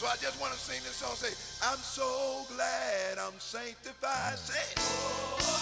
So I just want to sing this song. Say, I'm so glad I'm sanctified. Say, oh.